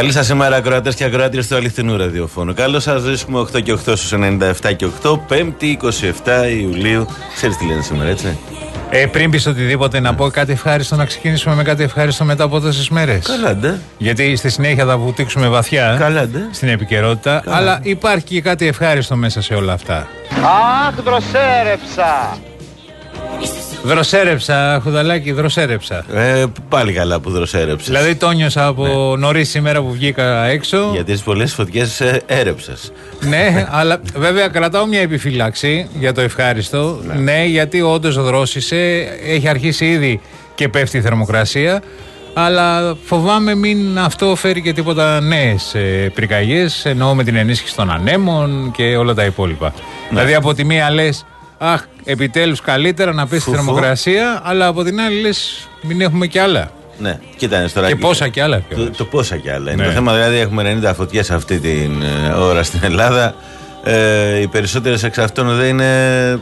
Καλή σας ημέρα, ακροατές και ακροάτριες του αληθινού ραδιοφώνου. Καλώ σας βρίσκουμε 8 και 8 στους 97 και 8, 5η 27 Ιουλίου. Ξέρεις τι λένε σήμερα, έτσι; Ε, πριν πεις οτιδήποτε, να πω κάτι ευχάριστο, να ξεκινήσουμε με κάτι ευχάριστο μετά από τόσες μέρες. Καλά, ντε. Γιατί στη συνέχεια θα βουτήξουμε βαθιά Καλά, ντε. στην επικαιρότητα. Αλλά υπάρχει και κάτι ευχάριστο μέσα σε όλα αυτά. Αχ, δροσέρεψα! Δροσέρεψα, χουδαλάκι, δροσέρεψα. Ε, πάλι καλά που δροσέρεψες. Δηλαδή το νιώσα από νωρίς σήμερα που βγήκα έξω. Γιατί τις πολλές φωτιές έρεψες. Ναι, αλλά βέβαια κρατάω μια επιφύλαξη για το ευχάριστο. Ναι, γιατί όντως δρόσησε, έχει αρχίσει ήδη και πέφτει η θερμοκρασία. Αλλά φοβάμαι μην αυτό φέρει και τίποτα νέες πυρκαγιές, εννοώ με την ενίσχυση των ανέμων και όλα τα υπόλοιπα. Δηλαδή από τη μία λες, Αχ, επιτέλους καλύτερα να πέσει η Φουφού. θερμοκρασία, αλλά από την άλλη λες, μην έχουμε κι άλλα. Ναι, κοίτα τώρα. Και πόσα κι άλλα. Το, κιόλας. το πόσα κι άλλα. Είναι Ναι. το θέμα δηλαδή έχουμε 90 φωτιές αυτή την ε, ώρα στην Ελλάδα. Ε, οι περισσότερες εξ αυτών δεν είναι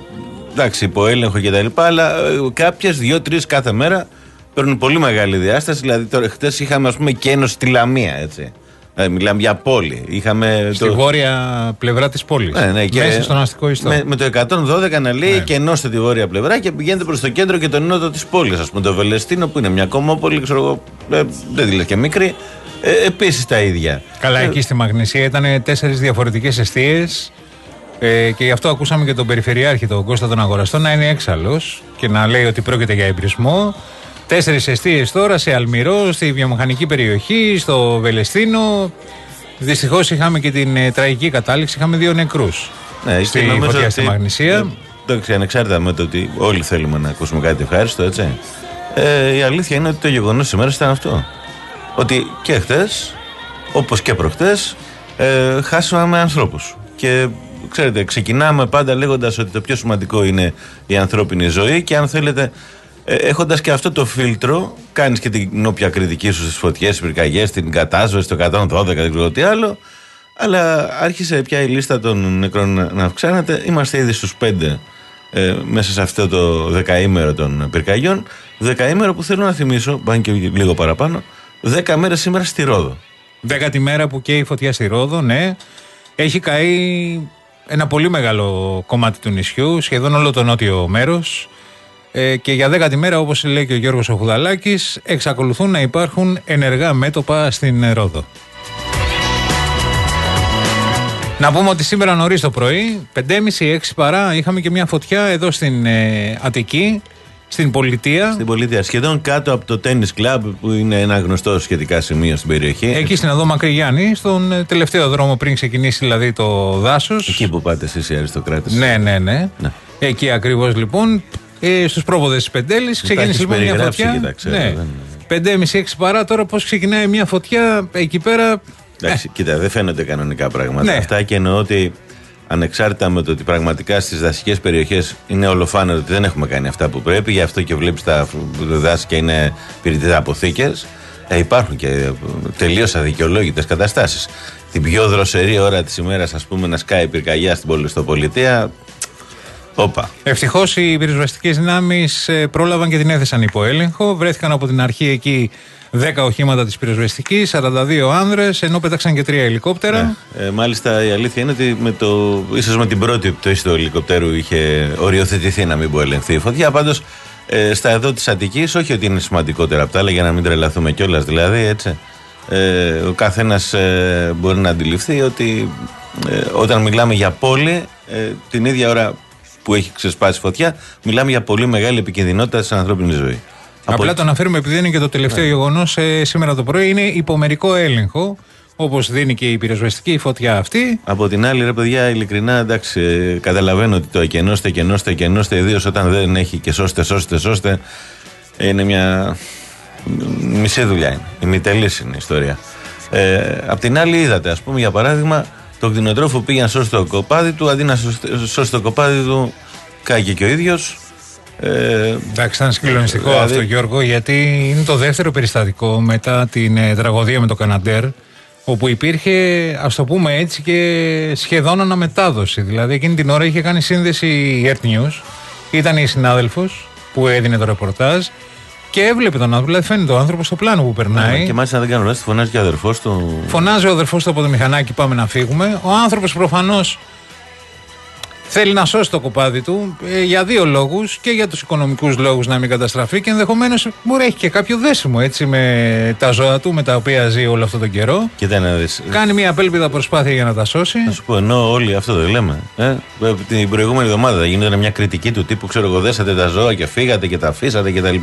εντάξει, υπό έλεγχο κτλ. Αλλά ε, κάποιες δύο-τρεις κάθε μέρα παίρνουν πολύ μεγάλη διάσταση. Δηλαδή τώρα χτες είχαμε ας πούμε και ένωση στη Λαμία, έτσι. Ε, μιλάμε για πόλη. Είχαμε Στη βόρεια πλευρά της πόλης. Ναι, ναι, και Μέσα στον αστικό ιστό. Με, με το 112 να λέει Ναι. και ενώστε τη βόρεια πλευρά και πηγαίνετε προς το κέντρο και τον νότο της πόλης. Α πούμε το Βελεστίνο που είναι μια κομμόπολη, ξέρω εγώ, ε, δεν τη λες και μικρή. Ε, Επίσης τα ίδια. Καλά, Ε, εκεί στη Μαγνησία ήταν τέσσερις διαφορετικές αιστείες. Ε, και γι' αυτό ακούσαμε και τον Περιφερειάρχη, τον Κώστα τον Αγοραστό, να είναι έξαλλος και να λέει ότι πρόκειται για εμπρισμό. Τέσσερις αιστείες τώρα σε Αλμυρό, στη βιομηχανική περιοχή, στο Βελεστίνο. Δυστυχώς είχαμε και την ε, τραγική κατάληξη, είχαμε δύο νεκρούς. Ναι, στη και νομίζω φωτιά ότι- στη Μαγνησία. Ε, Εντάξει, ανεξάρτητα με το ότι όλοι θέλουμε να ακούσουμε κάτι ευχάριστο, έτσι. Ε, η αλήθεια είναι ότι το γεγονός σήμερα ήταν αυτό. Ότι και χτες, όπως και προχτές, ε, χάσαμε ανθρώπους. Και ξέρετε, ξεκινάμε πάντα λέγοντας ότι το πιο σημαντικό είναι η ανθρώπινη ζωή και αν θέλετε, ε, έχοντας και αυτό το φίλτρο, κάνεις και την όποια κριτική σου στις φωτιές, στις πυρκαγιές, στην κατάσβεση, το 112, δεν ξέρω τι άλλο. Αλλά άρχισε πια η λίστα των νεκρών να- να αυξάνεται. Είμαστε ήδη στους πέντε ε, μέσα σε αυτό το δεκαήμερο των πυρκαγιών. Δεκαήμερο που θέλω να θυμίσω, πάνε και λίγο παραπάνω, δέκα μέρες σήμερα στη Ρόδο. Δέκατη μέρα που καίει η φωτιά στη Ρόδο, ναι. Έχει καεί ένα πολύ μεγάλο κομμάτι του νησιού, σχεδόν όλο το νότιο μέρος. Ε, και για δέκατη μέρα, όπως λέει και ο Γιώργος Οχουδαλάκης, εξακολουθούν να υπάρχουν ενεργά μέτωπα στην Ρόδο. Να πούμε ότι σήμερα νωρίς το πρωί, 5.30-6 παρά, είχαμε και μια φωτιά εδώ στην ε, Αττική, στην πολιτεία. Στην πολιτεία, σχεδόν κάτω από το Tennis Club, που είναι ένα γνωστό σχετικά σημείο στην περιοχή. Εκεί στην οδό Μακρυγιάννη, στον ε, τελευταίο δρόμο πριν ξεκινήσει δηλαδή το δάσος. Εκεί που πάτε εσείς οι αριστοκράτες. Ναι, ναι, ναι. Ναι. Εκεί ακριβώς λοιπόν. Ε, Στους πρόποδες της Πεντέλης ξεκίνησε έχεις λοιπόν μια περιγράψει φωτιά. και τα ξέρω, ναι. δεν- Πεντέμιση, έξι παρά τώρα πώς ξεκινάει μια φωτιά εκεί πέρα. Εντάξει, κοίτα, δεν φαίνονται κανονικά πράγματα Ναι. αυτά και εννοώ ότι ανεξάρτητα με το ότι πραγματικά στις δασικές περιοχές είναι ολοφάνερο ότι δεν έχουμε κάνει αυτά που πρέπει, γι' αυτό και βλέπεις τα φρου- δάση και είναι πυρητικά αποθήκε. Ε, υπάρχουν και τελείως αδικαιολόγητες καταστάσεις. Την πιο δροσερή ώρα της ημέρας, ας πούμε, να σκάει πυρκαγιά στην πολυστοπολιτεία. Όπα. Ευτυχώς οι πυροσβεστικές δυνάμεις πρόλαβαν και την έθεσαν υπό έλεγχο. Βρέθηκαν από την αρχή εκεί 10 οχήματα της πυροσβεστικής, 42 άνδρες, ενώ πέταξαν και τρία ελικόπτερα. Ε, μάλιστα η αλήθεια είναι ότι με το, ίσως με την πρώτη πτώση του ελικοπτέρου είχε οριοθετηθεί να μην πω ελεγχθεί η φωτιά. Πάντως ε, στα εδώ της Αττικής, όχι ότι είναι σημαντικότερα από τα άλλα για να μην τρελαθούμε κιόλας δηλαδή έτσι. Ε, ο καθένας ε, μπορεί να αντιληφθεί ότι ε, όταν μιλάμε για πόλη ε, την ίδια ώρα που έχει ξεσπάσει φωτιά μιλάμε για πολύ μεγάλη επικινδυνότητα στην ανθρώπινη ζωή. Απλά Από- το αναφέρουμε επειδή είναι και το τελευταίο Ναι. γεγονός σήμερα το πρωί. Είναι υπομερικό έλεγχο, όπως δίνει και η πυροσβεστική φωτιά αυτή. Από την άλλη, ρε παιδιά, ειλικρινά, εντάξει, ε, καταλαβαίνω ότι το εκενώστε, εκενώστε, εκενώστε, ιδίως όταν δεν έχει και σώστε, σώστε, σώστε. Είναι μια μισή δουλειά. Είναι. Η μητελή είναι η ιστορία. Ε, απ' την άλλη, είδατε, ας πούμε, για παράδειγμα, το κτηνοτρόφο πήγε να σώσει το κοπάδι του, αντί να σωσ- σώσει το κοπάδι του, κάγε και ο ίδιος. Ε, Εντάξει, ήταν συγκλονιστικό Δηλαδή- αυτό, Γιώργο, γιατί είναι το δεύτερο περιστατικό μετά την ε, τραγωδία με το Καναντέρ, όπου υπήρχε, ας το πούμε έτσι, και σχεδόν αναμετάδοση. Δηλαδή, εκείνη την ώρα είχε κάνει σύνδεση η Earth News, ήταν η συνάδελφος που έδινε το ρεπορτάζ Και έβλεπε τον άνθρωπο, δηλαδή φαίνεται ο άνθρωπος στο πλάνο που περνάει. Ναι, και μάλιστα δεν κάνω λάθος, φωνάζει και ο αδερφός του. Φωνάζει ο αδερφός του από το μηχανάκι, πάμε να φύγουμε. Ο άνθρωπος προφανώς θέλει να σώσει το κοπάδι του ε, για δύο λόγους και για τους οικονομικούς λόγους να μην καταστραφεί και ενδεχομένως μπορεί έχει και κάποιο δέσιμο έτσι με τα ζώα του με τα οποία ζει όλο αυτόν τον καιρό. Κοίτα να δεις. Κάνει μια απέλπιδα προσπάθεια για να τα σώσει. Να σου πω, ενώ όλοι αυτό το λέμε. Ε, την προηγούμενη εβδομάδα γίνεται μια κριτική του τύπου, ξέρω εγώ, δέσατε τα ζώα και φύγατε και τα αφήσατε κτλ.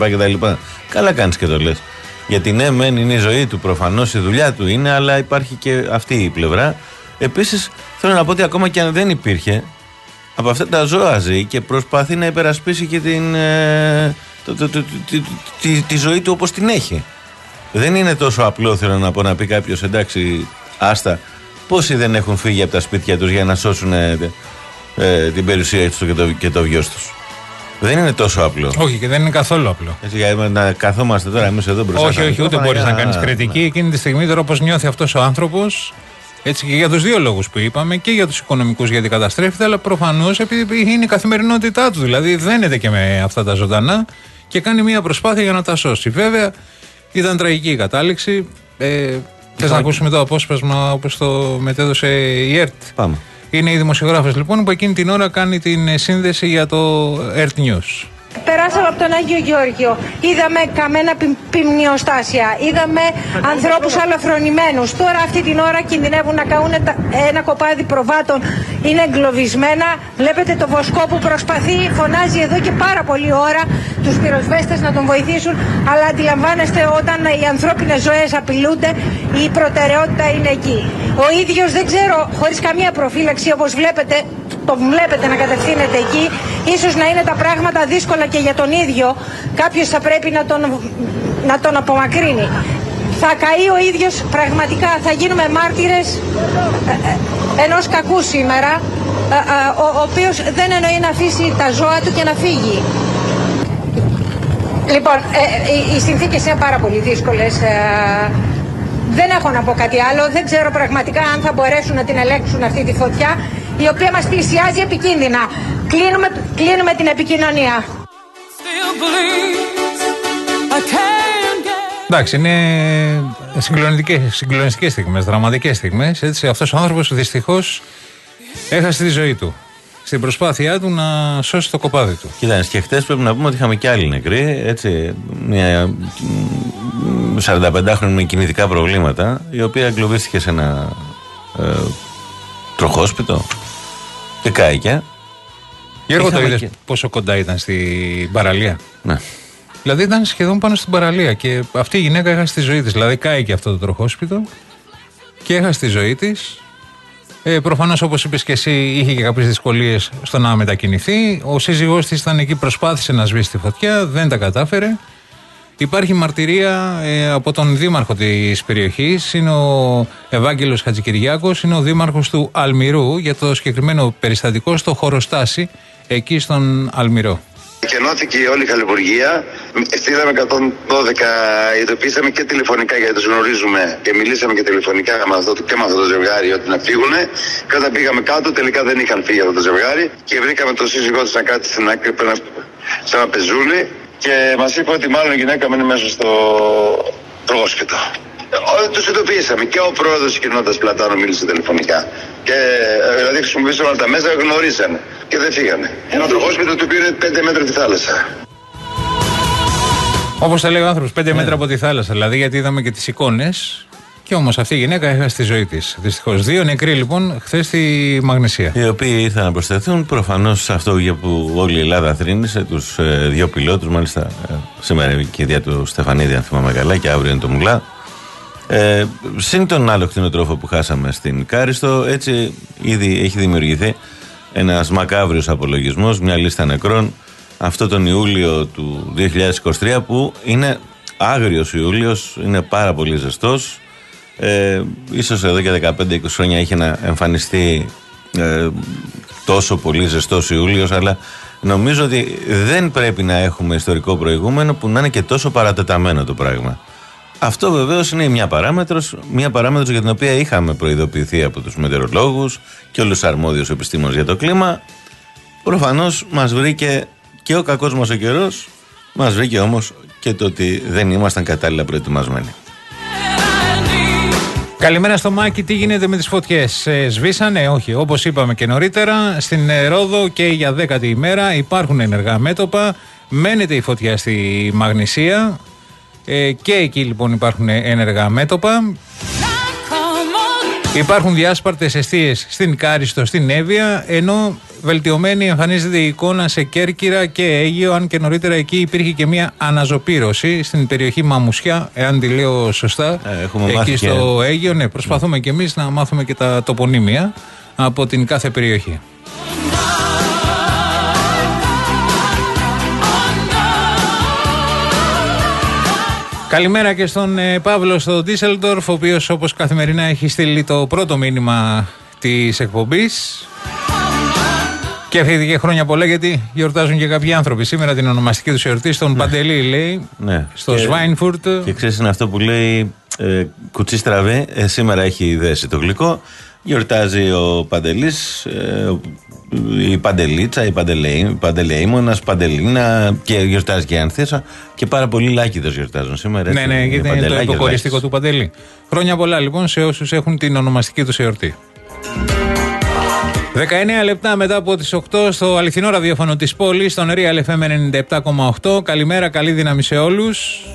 Καλά κάνεις και το λες. Γιατί ναι, μεν είναι η ζωή του, προφανώς η δουλειά του είναι, αλλά υπάρχει και αυτή η πλευρά. Επίσης, θέλω να πω ότι ακόμα και αν δεν υπήρχε, από αυτά τα ζώα ζει και προσπαθεί να υπερασπίσει και την, ε, το, το, το, τη, τη, ζωή του όπως την έχει. Δεν είναι τόσο απλό θέλω να πω να πει κάποιος εντάξει άστα πόσοι δεν έχουν φύγει από τα σπίτια τους για να σώσουν ε, ε, την περιουσία τους και το, και το βιός τους. Δεν είναι τόσο απλό. Όχι και δεν είναι καθόλου απλό. Έτσι, για να καθόμαστε τώρα εμείς εδώ μπροστά. Όχι, όχι, ούτε μπορείς να κάνεις κριτική. Εκείνη τη στιγμή τώρα όπως νιώθει αυτός ο άνθρωπος, έτσι και για τους δύο λόγους που είπαμε και για τους οικονομικούς γιατί καταστρέφεται, αλλά προφανώς επειδή είναι η καθημερινότητά του. Δηλαδή δένεται και με αυτά τα ζωντανά και κάνει μια προσπάθεια για να τα σώσει. Βέβαια ήταν τραγική η κατάληξη. Ε, Θες να ακούσουμε το απόσπασμα όπως το μετέδωσε η ΕΡΤ; Πάμε. Είναι η δημοσιογράφο λοιπόν που εκείνη την ώρα κάνει την σύνδεση για το ΕΡΤ News. Περάσαμε από τον Άγιο Γεώργιο. Είδαμε καμένα ποιμνιοστάσια. Είδαμε ανθρώπους αλαφρονημένους. Τώρα αυτή την ώρα κινδυνεύουν να καούν ένα κοπάδι προβάτων. Είναι εγκλωβισμένα. Βλέπετε το βοσκό που προσπαθεί, φωνάζει εδώ και πάρα πολλή ώρα τους πυροσβέστες να τον βοηθήσουν. Αλλά αντιλαμβάνεστε όταν οι ανθρώπινες ζωές απειλούνται, η προτεραιότητα είναι εκεί. Ο ίδιος δεν ξέρω, χωρίς καμία προφύλαξη όπως βλέπετε, το βλέπετε να κατευθύνεται εκεί. Ίσως να είναι τα πράγματα δύσκολα και για τον ίδιο. Κάποιος θα πρέπει να τον, να τον απομακρύνει. Θα καεί ο ίδιος πραγματικά, θα γίνουμε μάρτυρες ε, ε, ενός κακού σήμερα, ε, ο, ο οποίος δεν εννοεί να αφήσει τα ζώα του και να φύγει. Λοιπόν, οι, οι συνθήκες είναι πάρα πολύ δύσκολες. Δεν έχω να πω κάτι άλλο. Δεν ξέρω πραγματικά αν θα μπορέσουν να την ελέγξουν αυτή τη φωτιά η οποία μας πλησιάζει επικίνδυνα. Κλείνουμε, κλείνουμε την επικοινωνία. Εντάξει, είναι συγκλονιστικές, συγκλονιστικές στιγμές, δραματικές στιγμές. Έτσι, αυτός ο άνθρωπος δυστυχώς έχασε τη ζωή του. Στην προσπάθειά του να σώσει το κοπάδι του. Κοίτα, και χτες πρέπει να πούμε ότι είχαμε και άλλοι νεκροί. Έτσι, μια 45χρονη με κινητικά προβλήματα, η οποία εγκλωβίστηκε σε ένα ε, τροχόσπιτο. Και κάηκε. Γιώργο, το είδες πόσο κοντά ήταν στην παραλία; Ναι. Δηλαδή ήταν σχεδόν πάνω στην παραλία και αυτή η γυναίκα έχασε τη ζωή της. Δηλαδή κάηκε αυτό το τροχόσπιτο και έχασε τη ζωή της. Ε, Προφανώς, όπως είπες και εσύ, είχε και κάποιες δυσκολίες στο να μετακινηθεί. Ο σύζυγός της ήταν εκεί, προσπάθησε να σβήσει τη φωτιά, δεν τα κατάφερε. Υπάρχει μαρτυρία ε, από τον δήμαρχο της περιοχής, είναι ο Ευάγγελος Χατζικυριάκος, είναι ο δήμαρχος του Αλμυρού για το συγκεκριμένο περιστατικό στο χωροστάσι εκεί στον Αλμυρό. Κενώθηκε όλη η χαλιβουργία. Στείλαμε 112, ειδοποιήσαμε και τηλεφωνικά γιατί τους γνωρίζουμε και μιλήσαμε και τηλεφωνικά με αυτό, και με αυτό το ζευγάρι ότι να φύγουν. Και όταν πήγαμε κάτω, τελικά δεν είχαν φύγει αυτό το ζευγάρι και βρήκαμε το σύζυγό τους να κάτσει στην άκρη σε ένα πεζούλι και μας είπε ότι μάλλον η γυναίκα μένει μέσα στο πρόσφυτο. Του ειδοποιήσαμε και ο πρόεδρος της κοινότητας Πλατάνου μίλησε τηλεφωνικά. Και ε, δηλαδή χρησιμοποιήσαμε όλα τα μέσα, γνωρίσανε και δεν φύγανε. Ένα τροχόσπιτο του οποίο είναι 5 μέτρα τη θάλασσα. Όπως τα λέει ο άνθρωπος, 5 ναι. μέτρα από τη θάλασσα. Δηλαδή, γιατί είδαμε και τις εικόνες και όμως αυτή η γυναίκα έχασε τη ζωή της. Δυστυχώς. Δύο νεκροί λοιπόν χθες στη Μαγνησία. Οι οποίοι ήρθαν να προσθεθούν προφανώς σε αυτό για που όλη η Ελλάδα θρύνησε, τους ε, δύο πιλότους. Μάλιστα ε, σήμερα η κυρία του Στεφανίδη, αν θυμάμαι καλά, και αύριο είναι το Μουλά. Ε, συν τον άλλο κτηνοτρόφο που χάσαμε στην Κάριστο, έτσι ήδη έχει δημιουργηθεί ένας μακάβριος απολογισμός, μια λίστα νεκρών. Αυτό τον Ιούλιο του 2023 που είναι άγριος Ιούλιος, είναι πάρα πολύ ζεστός ε, ίσως εδώ και 15-20 χρόνια είχε να εμφανιστεί ε, τόσο πολύ ζεστός Ιούλιος αλλά νομίζω ότι δεν πρέπει να έχουμε ιστορικό προηγούμενο που να είναι και τόσο παρατεταμένο το πράγμα. Αυτό βεβαίως είναι μια παράμετρος, μια παράμετρος για την οποία είχαμε προειδοποιηθεί από τους μετεωρολόγους και όλους τους αρμόδιους επιστήμονες για το κλίμα. Προφανώς μας βρήκε και ο κακός μας ο καιρός, μας βρήκε όμως και το ότι δεν ήμασταν κατάλληλα προετοιμασμένοι. Καλημέρα στο Μάκη, τι γίνεται με τις φωτιές; Ε, σβήσανε, όχι. Όπως είπαμε και νωρίτερα, στην ε, Ρόδο και για δέκατη ημέρα υπάρχουν ενεργά μέτωπα. Μένεται η φωτιά στη Μαγνησία ε, και εκεί λοιπόν υπάρχουν ένεργα μέτωπα. Υπάρχουν διάσπαρτες αιστείες στην Κάριστο, στην Εύβοια, ενώ βελτιωμένη εμφανίζεται η εικόνα σε Κέρκυρα και Αίγιο, αν και νωρίτερα εκεί υπήρχε και μια αναζωπήρωση στην περιοχή Μαμουσιά, εάν τη λέω σωστά. Ε, έχουμε εκεί μάθει στο Αίγιο, ναι, προσπαθούμε και εμείς να μάθουμε και τα τοπονύμια από την κάθε περιοχή. Καλημέρα και στον ε, Παύλο στο Ντίσελντορφ, ο οποίος όπως καθημερινά έχει στείλει το πρώτο μήνυμα της εκπομπής. Και αυτή και χρόνια πολλά γιατί γιορτάζουν και κάποιοι άνθρωποι. Σήμερα την ονομαστική τους εορτή στον Παντελή, λέει, Ναι. στο Και- Σβάινφουρτ. Και ξέρεις, είναι αυτό που λέει ε, κουτσί στραβέ. Ε, σήμερα έχει δέσει το γλυκό. Γιορτάζει ο Παντελής, ε, η Παντελίτσα, η Παντελεή, η Παντελεήμονα, Παντελίνα και γιορτάζει και η Ανθέσα. Και πάρα πολλοί λάκιδε γιορτάζουν σήμερα. Ναι, έτσι. ναι, Είναι γιατί είναι το παντελάκιδες, υποχωριστικό του Παντελή. Χρόνια πολλά λοιπόν σε όσους έχουν την ονομαστική τους εορτή. 19 λεπτά μετά από τις 8 στο αληθινό ραδιόφωνο της πόλης, στον Real FM 97,8. Καλημέρα, καλή δύναμη σε όλους.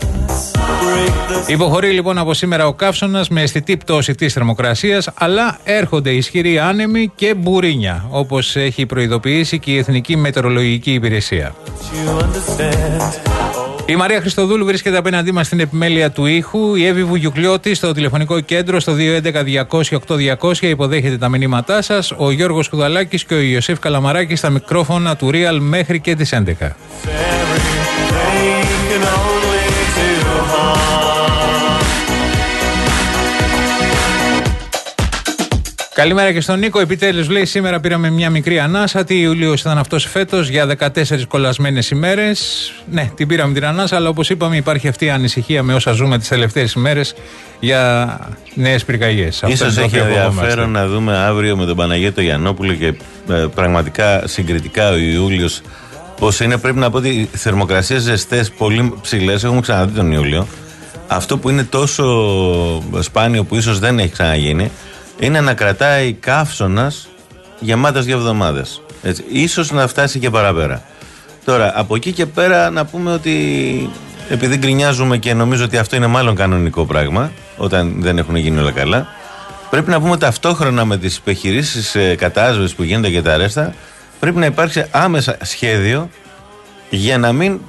Υποχωρεί λοιπόν από σήμερα ο καύσωνας με αισθητή πτώση της θερμοκρασίας, αλλά έρχονται ισχυροί άνεμοι και μπουρίνια, όπως έχει προειδοποιήσει και η Εθνική Μετεωρολογική Υπηρεσία. Η Μαρία Χριστοδούλου βρίσκεται απέναντί μας στην επιμέλεια του ήχου. Η Εύη Βουγιουκλιώτη στο τηλεφωνικό κέντρο στο 211-200-8200 υποδέχεται τα μηνύματά σας. Ο Γιώργος Κουδαλάκης και ο Ιωσήφ Καλαμαράκης στα μικρόφωνα του Real μέχρι και τις 11. Καλημέρα και στον Νίκο. Επιτέλους, λέει, σήμερα πήραμε μια μικρή ανάσα. Τι Ιούλιο ήταν αυτός φέτος για 14 κολλασμένες ημέρες. Ναι, την πήραμε την ανάσα, αλλά όπως είπαμε, υπάρχει αυτή η ανησυχία με όσα ζούμε τις τελευταίες ημέρες για νέες πυρκαγιές. Ίσως έχει ενδιαφέρον να δούμε αύριο με τον Παναγιώτο Γιαννόπουλο και ε, πραγματικά συγκριτικά ο Ιούλιος πώς είναι. Πρέπει να πω ότι οι θερμοκρασίες ζεστές πολύ ψηλές έχουμε ξαναδεί τον Ιούλιο. Αυτό που είναι τόσο σπάνιο που ίσως δεν έχει ξαναγίνει είναι να κρατάει καύσωνας γεμάτε δύο εβδομάδες. Ίσως να φτάσει και παραπέρα. Τώρα, από εκεί και πέρα να πούμε ότι επειδή γκρινιάζουμε και νομίζω ότι αυτό είναι μάλλον κανονικό πράγμα, όταν δεν έχουν γίνει όλα καλά, πρέπει να πούμε ταυτόχρονα με τις επιχειρήσεις ε, κατάσβεσης που γίνονται και τα αρέστα, πρέπει να υπάρξει άμεσα σχέδιο για να μην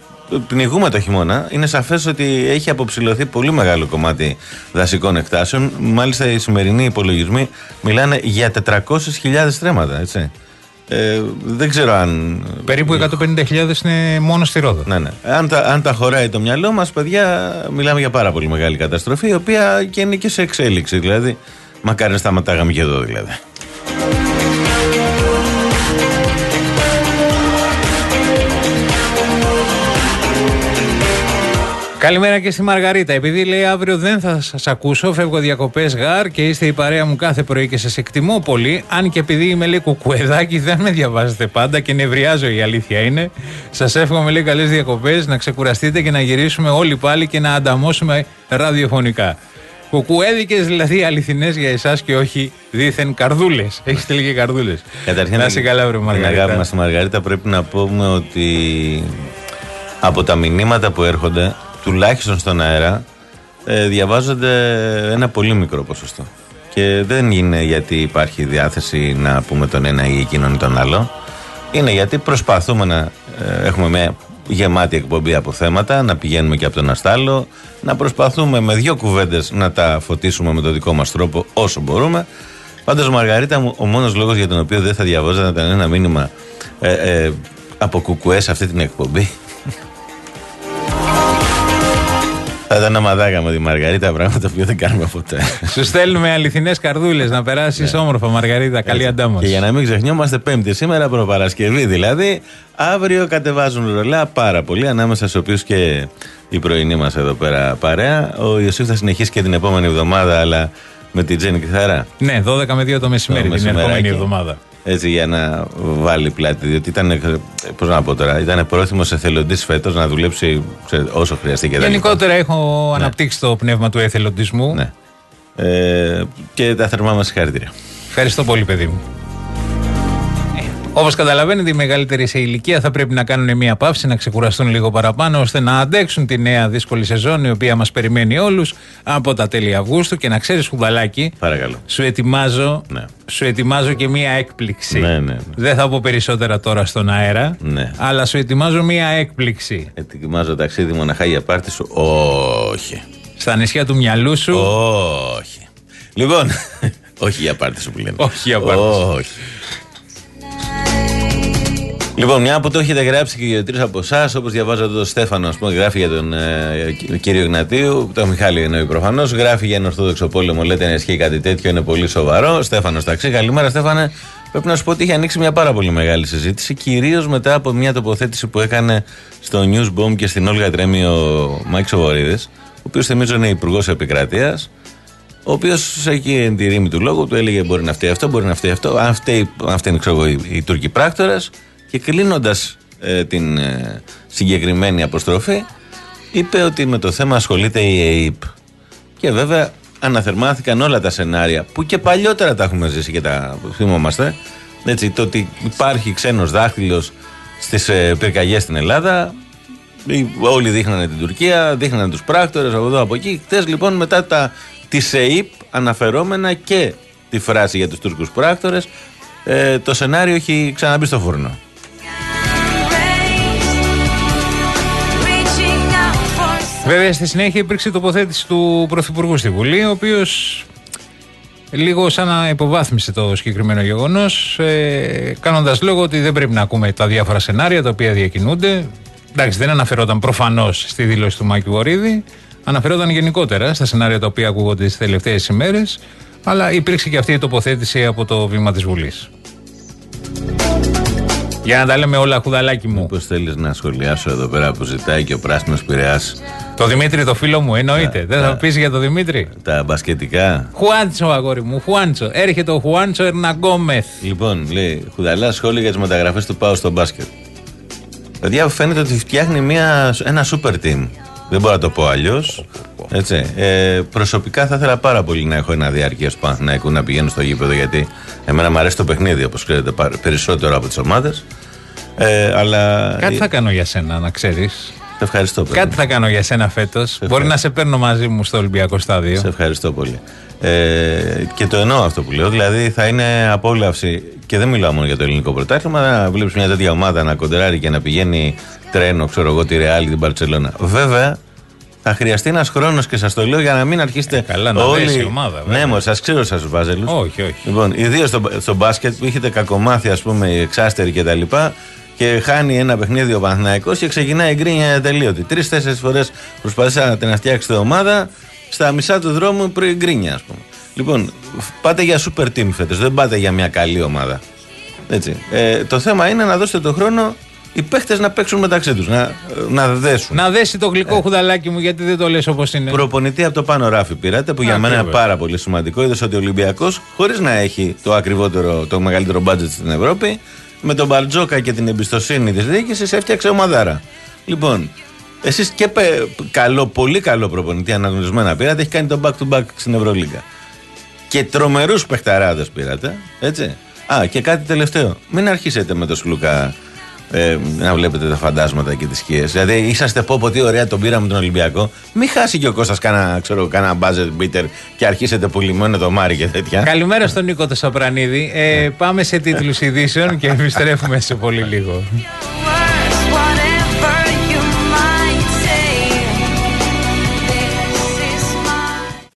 πνιγούμε το χειμώνα. Είναι σαφές ότι έχει αποψηλωθεί πολύ μεγάλο κομμάτι δασικών εκτάσεων. Μάλιστα οι σημερινοί υπολογισμοί μιλάνε για 400.000 στρέμματα, έτσι. Ε, δεν ξέρω αν. Περίπου 150.000 είναι μόνο στη Ρόδο. Ναι, ναι. Αν τα, αν τα χωράει το μυαλό μας, παιδιά, μιλάμε για πάρα πολύ μεγάλη καταστροφή, η οποία και είναι και σε εξέλιξη. Δηλαδή, μακάρι να σταματάγαμε και εδώ, δηλαδή. Καλημέρα και στη Μαργαρίτα. Επειδή λέει αύριο δεν θα σας ακούσω, φεύγω διακοπές γαρ και είστε η παρέα μου κάθε πρωί και σας εκτιμώ πολύ. Αν και επειδή είμαι λέει κουκουεδάκι, δεν με διαβάζετε πάντα και νευριάζω η αλήθεια είναι. Σας εύχομαι λέει καλές διακοπές, να ξεκουραστείτε και να γυρίσουμε όλοι πάλι και να ανταμώσουμε ραδιοφωνικά. Κουκουέδικες δηλαδή αληθινές για εσάς και όχι δίθεν καρδούλες. Έχει στείλει και καρδούλες. Καταρχήν, να είσαι καλά, βρε την αγάπη Μαργαρίτα. μας στη Μαργαρίτα πρέπει να πούμε ότι από τα μηνύματα που έρχονται, τουλάχιστον στον αέρα, ε, διαβάζονται ένα πολύ μικρό ποσοστό. Και δεν είναι γιατί υπάρχει διάθεση να πούμε τον ένα ή εκείνον ή τον άλλο. Είναι γιατί προσπαθούμε να ε, έχουμε μια γεμάτη εκπομπή από θέματα, να πηγαίνουμε και από τον αστάλο, να προσπαθούμε με δύο κουβέντες να τα φωτίσουμε με τον δικό μας τρόπο όσο μπορούμε. Πάντως Μαργαρίτα μου, ο μόνος λόγος για τον οποίο δεν θα διαβάζατε ένα μήνυμα ε, ε, από κουκουέ σε αυτή την εκπομπή θα ήταν να μαδάγαμε τη Μαργαρίτα, πράγμα το οποίο δεν κάνουμε ποτέ. Σου στέλνουμε αληθινές καρδούλες να περάσεις όμορφα, Μαργαρίτα. Καλή αντάμωση. Ναι. Και για να μην ξεχνιόμαστε, Πέμπτη σήμερα, προπαρασκευή δηλαδή. Αύριο κατεβάζουν ρολά πάρα πολύ, ανάμεσα στους οποίους και η πρωινή μας εδώ πέρα παρέα. Ο Ιωσήφ θα συνεχίσει και την επόμενη εβδομάδα, αλλά με την Τζέννη Κιθαρά. Ναι, 12 με 2 το μεσημέρι Το την ερχόμενη μεσημεράκι. εβδομάδα. Έτσι για να βάλει πλάτη. Διότι ήταν, ε, πώς να πω τώρα, ήταν πρόθυμος εθελοντής φέτος να δουλέψει σε- όσο χρειαστεί και τα λοιπά. Γενικότερα έχω αναπτύξει το πνεύμα του εθελοντισμού. Ναι. Ε, και τα θερμά μας συγχαρητήρια. Ευχαριστώ πολύ, παιδί μου. Όπως καταλαβαίνετε, οι μεγαλύτεροι σε ηλικία θα πρέπει να κάνουν μια παύση, να ξεκουραστούν λίγο παραπάνω, ώστε να αντέξουν τη νέα δύσκολη σεζόν, η οποία μας περιμένει όλους από τα τέλη Αυγούστου. Και να ξέρεις, Χουδαλάκι, Παρακαλώ. σου ετοιμάζω, Ναι. σου ετοιμάζω και μία έκπληξη. Ναι, ναι, ναι. Δεν θα πω περισσότερα τώρα στον αέρα, Ναι. αλλά σου ετοιμάζω μία έκπληξη. Ετοιμάζω ταξίδι μοναχά για πάρτι σου. Όχι. Στα νησιά του μυαλού σου. Όχι. Λοιπόν, όχι για πάρτι σου που λένε. Όχι για πάρτι σου. Όχι. Λοιπόν, μια που το έχετε γράψει και για τρεις από εσάς, όπως διαβάζω εδώ το Στέφανο, ας πούμε, γράφει για τον ε, κύριο Γνατίου, τον Μιχάλη εννοεί προφανώς, γράφει για ένα Ορθόδοξο πόλεμο, λέτε να ισχύει κάτι τέτοιο, είναι πολύ σοβαρό. Στέφανος ταξί, καλημέρα Στέφανε. Πρέπει να σου πω ότι είχε ανοίξει μια πάρα πολύ μεγάλη συζήτηση, κυρίως μετά από μια τοποθέτηση που έκανε στο Newsbomb και στην Όλγα Τρέμι ο Μάκης Βορίδης, ο οποίος θυμίζω είναι υπουργός επικρατείας, ο οποίος έχει τη ρύμη του λόγου, του έλεγε μπορεί να φταίει αυτό, μπορεί να φταίει αυτό. Αν φταίει, αν φταίνει ξέρω εγώ, οι, οι Τούρκοι πράκτορες. Και κλείνοντας την ε, συγκεκριμένη αποστροφή, είπε ότι με το θέμα ασχολείται η ΕΥΠ. Και βέβαια αναθερμάθηκαν όλα τα σενάρια που και παλιότερα τα έχουμε ζήσει και τα θυμόμαστε. Έτσι, το ότι υπάρχει ξένος δάχτυλος στις ε, πυρκαγιές στην Ελλάδα οι- Όλοι δείχνανε την Τουρκία, δείχνανε τους πράκτορες από εδώ από εκεί. Χθες λοιπόν μετά τα, της ΣΕΙΠ αναφερόμενα και τη φράση για τους Τούρκους πράκτορες ε, το σενάριο έχει ξαναμπεί στο φούρνο. Βέβαια, στη συνέχεια υπήρξε η τοποθέτηση του Πρωθυπουργού στη Βουλή, ο οποίος λίγο σαν να υποβάθμισε το συγκεκριμένο γεγονός, ε, κάνοντας λόγο ότι δεν πρέπει να ακούμε τα διάφορα σενάρια τα οποία διακινούνται. Εντάξει, δεν αναφερόταν προφανώς στη δήλωση του Μάκη Βορύδη, αναφερόταν γενικότερα στα σενάρια τα οποία ακούγονται τις τελευταίες ημέρες, αλλά υπήρξε και αυτή η τοποθέτηση από το βήμα της Βουλής. Για να τα λέμε όλα, χουδαλάκι μου. Πώ θέλεις να σχολιάσω εδώ πέρα που ζητάει και ο πράσινος πειραιάς; Το Δημήτρη, το φίλο μου, εννοείται. Δεν θα ναι. πεις για το Δημήτρη. τα μπασκετικά; Χουάντσο, αγόρι μου, Χουάντσο. Έρχεται ο Χουάντσο Ερναγκόμεθ. Λοιπόν, λέει Χουδαλά σχόλιο για τις μεταγραφές του Πάου στο μπάσκετ. Παιδιά, φαίνεται ότι φτιάχνει μια, ένα super team. Δεν μπορώ να το πω αλλιώς. Έτσι. Ε, προσωπικά θα ήθελα πάρα πολύ να έχω ένα διάρκεια του Παναθηναϊκού να πηγαίνω στο γήπεδο γιατί εμένα μου αρέσει το παιχνίδι όπως ξέρετε πα- περισσότερο από τις ομάδες. Ε, αλλά. Κάτι θα κάνω για σένα, να ξέρεις. Σε ευχαριστώ πολύ. Κάτι θα κάνω για σένα φέτος. Μπορεί να σε παίρνω μαζί μου στο Ολυμπιακό στάδιο. Σε ευχαριστώ πολύ. Ε, και το εννοώ αυτό που λέω. Δηλαδή θα είναι απόλαυση και δεν μιλάω μόνο για το ελληνικό πρωτάθλημα. Να βλέπεις μια τέτοια ομάδα να κοντεράρει και να πηγαίνει τρένο, ξέρω εγώ, τη Ρεάλ, την Παρσελώνα. Βέβαια, θα χρειαστεί ένας χρόνος και σας το λέω για να μην αρχίσετε. Ε, καλά, να δέσει η ομάδα, βέβαια. Ναι, μόνο σας ξέρω σας βάζελου. Όχι, όχι. Λοιπόν, ιδίω στο, στο μπάσκετ που είχετε κακομάθει, ας πούμε, οι εξάστεροι κτλ. Και, και χάνει ένα παιχνίδι ο Παναθηναϊκός και ξεκινάει η γκρίνια ατελείωτη. Τρει-τέσσερι φορές προσπαθήσατε να φτιάξετε ομάδα, στα μισά του δρόμου πριν γκρίνια, ας πούμε. Λοιπόν, πάτε για super team φέτος, δεν πάτε για μια καλή ομάδα. Έτσι. Ε, το θέμα είναι να δώσετε τον χρόνο οι παίχτες να παίξουν μεταξύ τους, να, να δέσουν. Να δέσει το γλυκό χουδαλάκι μου, γιατί δεν το λες όπως είναι. Προπονητή από το πάνω ράφι πήρατε, που για μένα είναι Ακριβώς. πάρα πολύ σημαντικό. Είδες ότι ο Ολυμπιακός, χωρίς να έχει το ακριβότερο, το μεγαλύτερο μπάτζετ στην Ευρώπη, με τον Μπαρτζόκα και την εμπιστοσύνη της διοίκησης έφτιαξε ομαδάρα. Λοιπόν, εσείς και πε- καλό, πολύ καλό προπονητή αναγνωρισμένα πήρατε, έχει κάνει το back to back στην Ευρωλίγκα. Και τρομερούς παιχταράδες πήρατε, έτσι. Α, και κάτι τελευταίο. Μην αρχίσετε με το Σλούκα ε, να βλέπετε τα φαντάσματα και τις σκιές. Δηλαδή, είσαστε πω πω τι ωραία τον πήραμε τον Ολυμπιακό. Μην χάσει και ο Κώστας κάνα, ξέρω, κάνα μπάζετ μπίτερ και αρχίσετε πουλημένο το Μάρι και τέτοια. Καλημέρα στον Νίκο το Σαπρανίδη. Ε, πάμε σε τίτλους ειδήσεων και επιστρέφουμε σε πολύ λίγο.